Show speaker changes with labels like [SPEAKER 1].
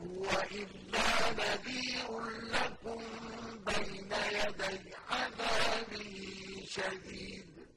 [SPEAKER 1] هُوَ إِلَّا نَذِيرٌ لَّكُم بَيْنَ يَدَيْ عَذَابٍ شَدِيدٍ.